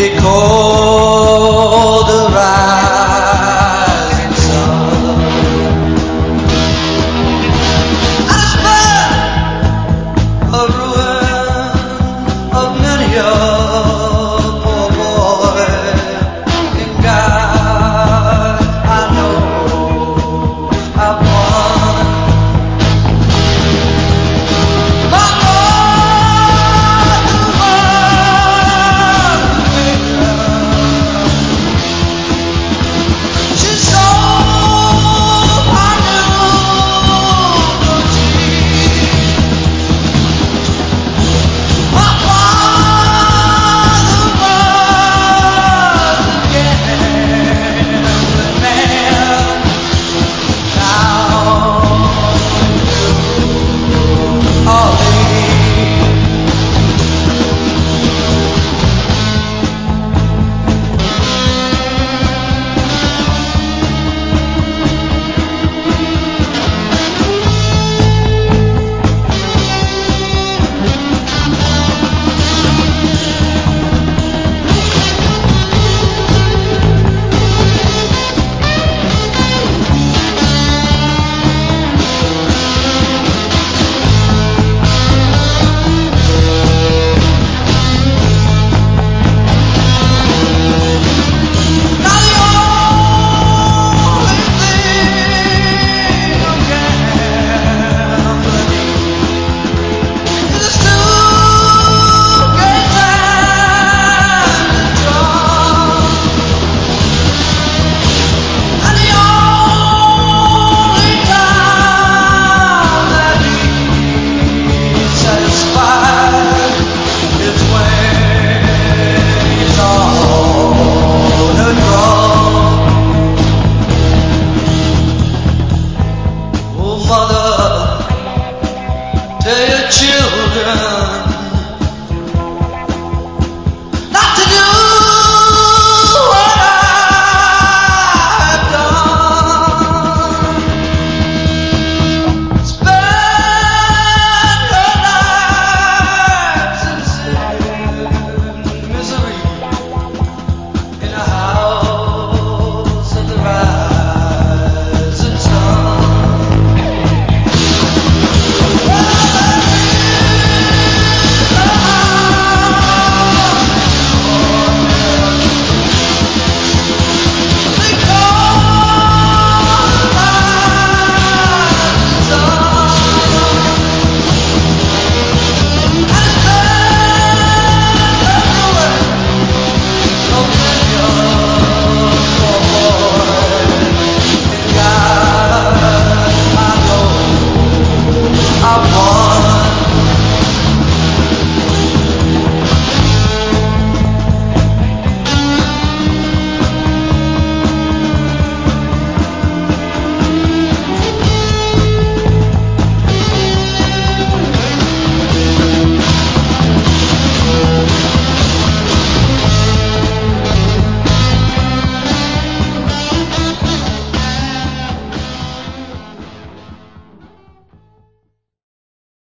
recall.